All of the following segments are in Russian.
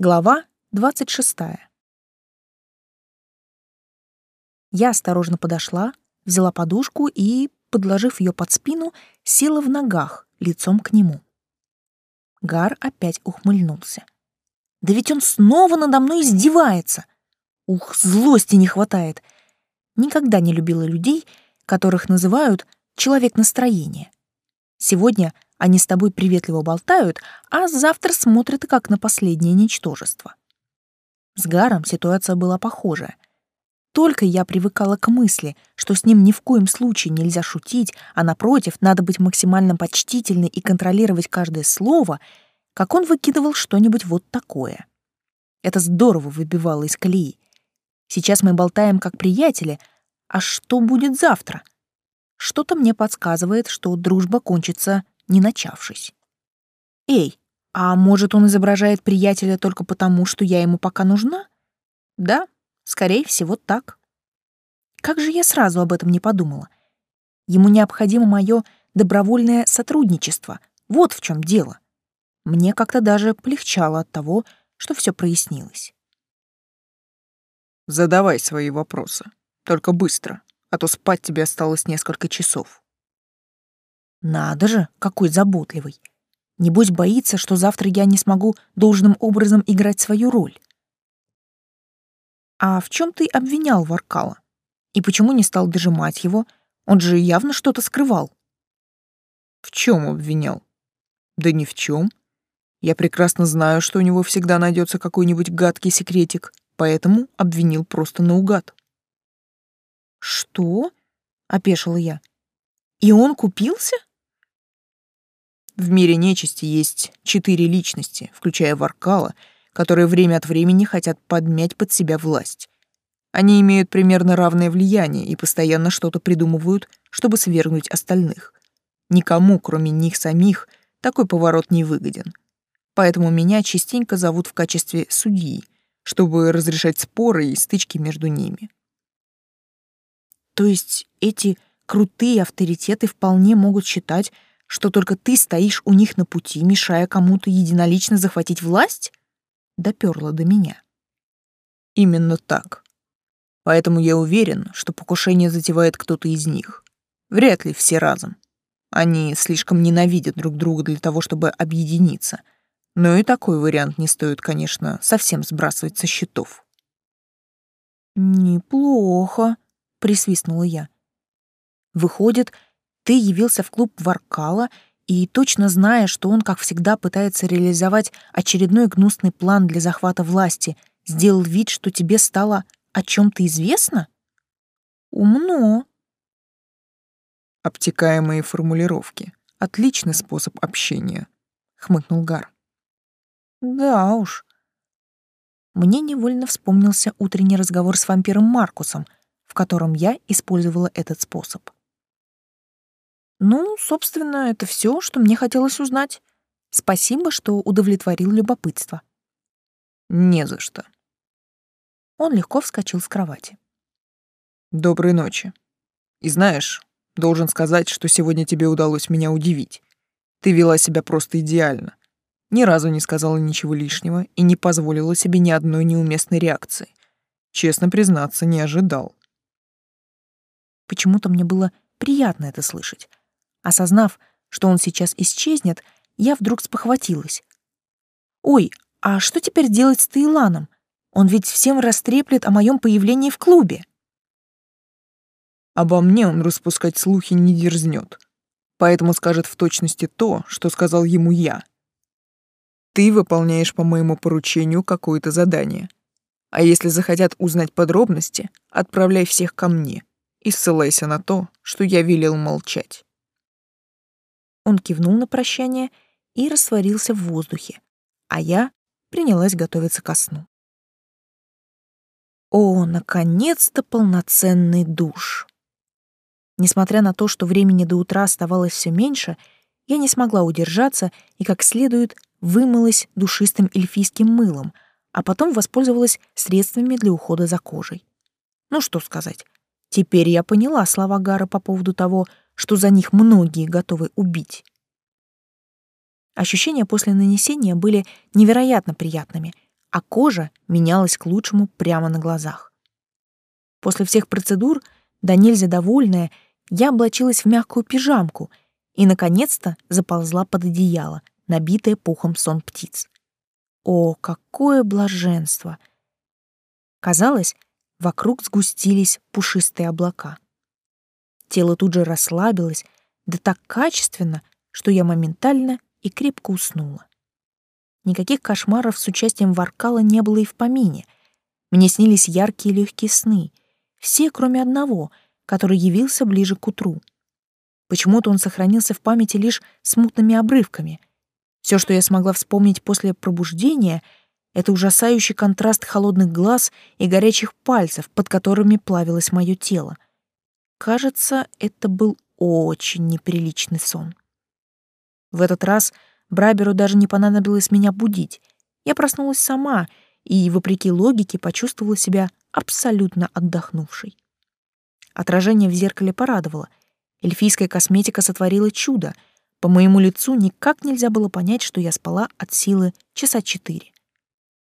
Глава 26. Я осторожно подошла, взяла подушку и, подложив ее под спину, села в ногах, лицом к нему. Гар опять ухмыльнулся. Да ведь он снова надо мной издевается. Ух, злости не хватает. Никогда не любила людей, которых называют человек настроения. Сегодня они с тобой приветливо болтают, а завтра смотрят как на последнее ничтожество. С Гаром ситуация была похожая. Только я привыкала к мысли, что с ним ни в коем случае нельзя шутить, а напротив, надо быть максимально почтительной и контролировать каждое слово, как он выкидывал что-нибудь вот такое. Это здорово выбивало из колеи. Сейчас мы болтаем как приятели, а что будет завтра? Что-то мне подсказывает, что дружба кончится не начавшись. Эй, а может, он изображает приятеля только потому, что я ему пока нужна? Да, скорее всего, так. Как же я сразу об этом не подумала? Ему необходимо мое добровольное сотрудничество. Вот в чем дело. Мне как-то даже полегчало от того, что все прояснилось. Задавай свои вопросы. Только быстро, а то спать тебе осталось несколько часов. Надо же, какой заботливый. Небось боится, что завтра я не смогу должным образом играть свою роль. А в чем ты обвинял Варкала? И почему не стал дожимать его? Он же явно что-то скрывал. В чем обвинял? Да ни в чем. Я прекрасно знаю, что у него всегда найдется какой-нибудь гадкий секретик, поэтому обвинил просто наугад. Что? опешила я. И он купился? В мире нечисти есть четыре личности, включая Варкала, которые время от времени хотят подмять под себя власть. Они имеют примерно равное влияние и постоянно что-то придумывают, чтобы свергнуть остальных. Никому, кроме них самих, такой поворот не выгоден. Поэтому меня частенько зовут в качестве судьи, чтобы разрешать споры и стычки между ними. То есть эти крутые авторитеты вполне могут считать, что только ты стоишь у них на пути, мешая кому-то единолично захватить власть? Допёрло до меня. Именно так. Поэтому я уверен, что покушение затевает кто-то из них. Вряд ли все разом. Они слишком ненавидят друг друга для того, чтобы объединиться. Но и такой вариант не стоит, конечно, совсем сбрасывать со счетов. «Неплохо», — присвистнула я. «Выходит, ты явился в клуб Варкала и, точно зная, что он, как всегда, пытается реализовать очередной гнусный план для захвата власти, сделал вид, что тебе стало о чем то известно? Умно. Обтекаемые формулировки. Отличный способ общения, хмыкнул Гар. Да уж. Мне невольно вспомнился утренний разговор с вампиром Маркусом, в котором я использовала этот способ. Ну, собственно, это все, что мне хотелось узнать. Спасибо, что удовлетворил любопытство. Не за что. Он легко вскочил с кровати. Доброй ночи. И знаешь, должен сказать, что сегодня тебе удалось меня удивить. Ты вела себя просто идеально. Ни разу не сказала ничего лишнего и не позволила себе ни одной неуместной реакции. Честно признаться, не ожидал. Почему-то мне было приятно это слышать. Осознав, что он сейчас исчезнет, я вдруг спохватилась. «Ой, а что теперь делать с Таиланом? Он ведь всем растреплет о моем появлении в клубе». «Обо мне он распускать слухи не дерзнет, поэтому скажет в точности то, что сказал ему я. Ты выполняешь по моему поручению какое-то задание. А если захотят узнать подробности, отправляй всех ко мне и ссылайся на то, что я велел молчать. Он кивнул на прощание и растворился в воздухе, а я принялась готовиться ко сну. О, наконец-то полноценный душ! Несмотря на то, что времени до утра оставалось все меньше, я не смогла удержаться и как следует вымылась душистым эльфийским мылом, а потом воспользовалась средствами для ухода за кожей. Ну что сказать, теперь я поняла слова Гара по поводу того, что за них многие готовы убить. Ощущения после нанесения были невероятно приятными, а кожа менялась к лучшему прямо на глазах. После всех процедур, да нельзя довольная, я облачилась в мягкую пижамку и, наконец-то, заползла под одеяло, набитое пухом сон птиц. О, какое блаженство! Казалось, вокруг сгустились пушистые облака. Тело тут же расслабилось, да так качественно, что я моментально и крепко уснула. Никаких кошмаров с участием Варкала не было и в помине. Мне снились яркие легкие сны, все, кроме одного, который явился ближе к утру. Почему-то он сохранился в памяти лишь смутными обрывками. Все, что я смогла вспомнить после пробуждения, это ужасающий контраст холодных глаз и горячих пальцев, под которыми плавилось мое тело. Кажется, это был очень неприличный сон. В этот раз Браберу даже не понадобилось меня будить. Я проснулась сама и, вопреки логике, почувствовала себя абсолютно отдохнувшей. Отражение в зеркале порадовало. Эльфийская косметика сотворила чудо. По моему лицу никак нельзя было понять, что я спала от силы часа четыре.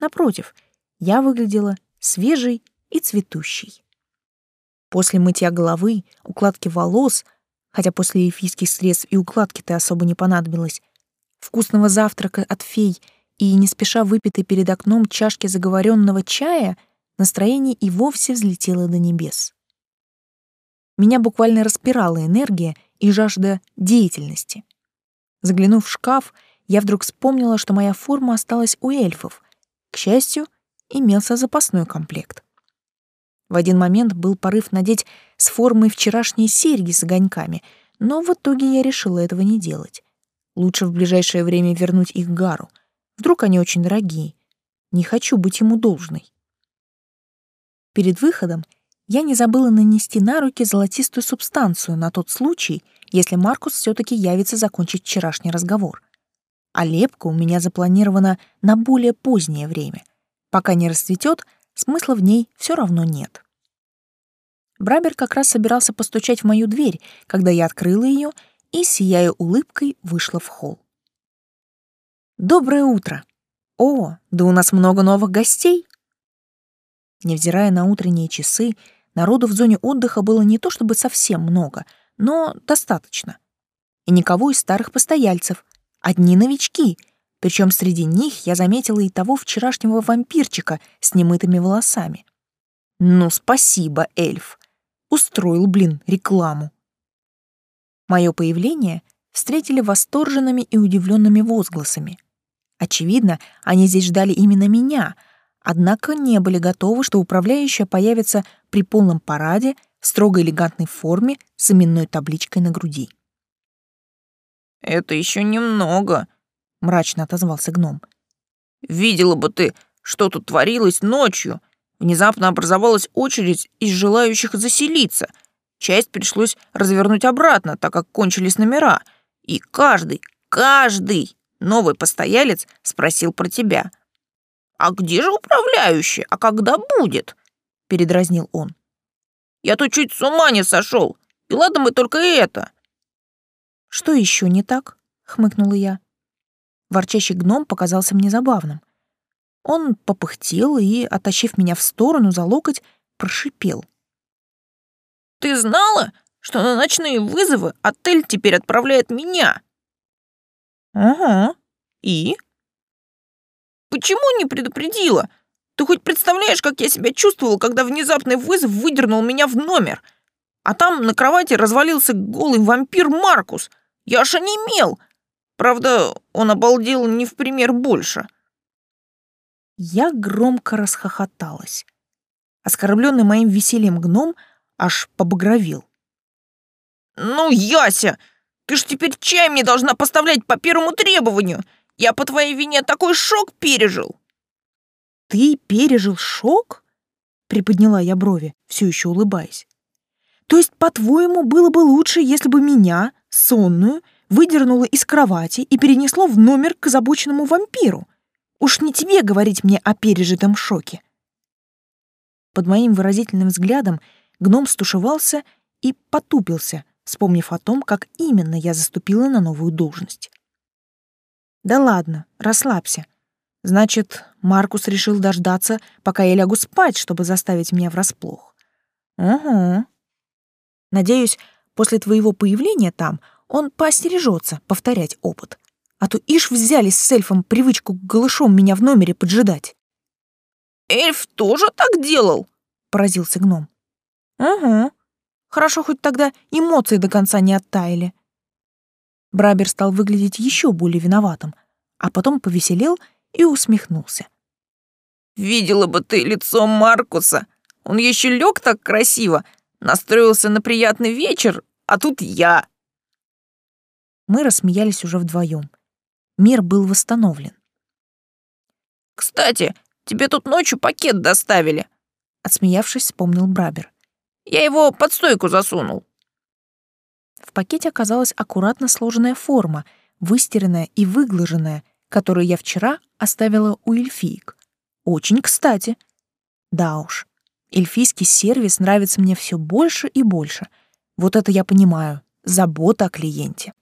Напротив, я выглядела свежей и цветущей. После мытья головы, укладки волос, хотя после эльфийских средств и укладки-то особо не понадобилось, вкусного завтрака от фей и не спеша выпитой перед окном чашки заговоренного чая, настроение и вовсе взлетело до небес. Меня буквально распирала энергия и жажда деятельности. Заглянув в шкаф, я вдруг вспомнила, что моя форма осталась у эльфов. К счастью, имелся запасной комплект. В один момент был порыв надеть с формой вчерашние серьги с огоньками, но в итоге я решила этого не делать. Лучше в ближайшее время вернуть их Гару. Вдруг они очень дорогие. Не хочу быть ему должной. Перед выходом я не забыла нанести на руки золотистую субстанцию на тот случай, если Маркус все таки явится закончить вчерашний разговор. А лепка у меня запланирована на более позднее время. Пока не расцветет, смысла в ней все равно нет. Брабер как раз собирался постучать в мою дверь, когда я открыла ее и, сияя улыбкой, вышла в холл. «Доброе утро! О, да у нас много новых гостей!» Невзирая на утренние часы, народу в зоне отдыха было не то чтобы совсем много, но достаточно. И никого из старых постояльцев, одни новички, причем среди них я заметила и того вчерашнего вампирчика с немытыми волосами. Ну, спасибо, эльф. Устроил, блин, рекламу. Мое появление встретили восторженными и удивленными возгласами. Очевидно, они здесь ждали именно меня, однако не были готовы, что управляющая появится при полном параде в строго элегантной форме с именной табличкой на груди. «Это еще немного», — мрачно отозвался гном. «Видела бы ты, что тут творилось ночью. Внезапно образовалась очередь из желающих заселиться — Часть пришлось развернуть обратно, так как кончились номера. И каждый, каждый новый постоялец спросил про тебя. «А где же управляющий? А когда будет?» — передразнил он. «Я тут чуть с ума не сошел. И ладно мы только это». «Что еще не так?» — хмыкнула я. Ворчащий гном показался мне забавным. Он попыхтел и, оттащив меня в сторону за локоть, прошипел — ты знала, что на ночные вызовы отель теперь отправляет меня?» «Ага. И?» «Почему не предупредила? Ты хоть представляешь, как я себя чувствовал, когда внезапный вызов выдернул меня в номер? А там на кровати развалился голый вампир Маркус. Я аж онемел. Правда, он обалдел не в пример больше». Я громко расхохоталась. Оскорбленный моим весельем гном — аж побагровил. «Ну, Яся, ты ж теперь чай мне должна поставлять по первому требованию. Я по твоей вине такой шок пережил». «Ты пережил шок?» — приподняла я брови, все еще улыбаясь. «То есть, по-твоему, было бы лучше, если бы меня, сонную, выдернуло из кровати и перенесло в номер к озабоченному вампиру? Уж не тебе говорить мне о пережитом шоке». Под моим выразительным взглядом гном стушевался и потупился, вспомнив о том, как именно я заступила на новую должность. «Да ладно, расслабься. Значит, Маркус решил дождаться, пока я лягу спать, чтобы заставить меня врасплох. Угу. Надеюсь, после твоего появления там он поостережется повторять опыт. А то ишь взяли с эльфом привычку голышом меня в номере поджидать. «Эльф тоже так делал?» — поразился гном. «Угу. Хорошо, хоть тогда эмоции до конца не оттаяли». Брабер стал выглядеть еще более виноватым, а потом повеселел и усмехнулся. «Видела бы ты лицо Маркуса! Он еще лег так красиво, настроился на приятный вечер, а тут я!» Мы рассмеялись уже вдвоем. Мир был восстановлен. «Кстати, тебе тут ночью пакет доставили!» Отсмеявшись, вспомнил Брабер. «Я его под стойку засунул». В пакете оказалась аккуратно сложенная форма, выстиранная и выглаженная, которую я вчера оставила у эльфиек. Очень кстати. Да уж, эльфийский сервис нравится мне все больше и больше. Вот это я понимаю. Забота о клиенте.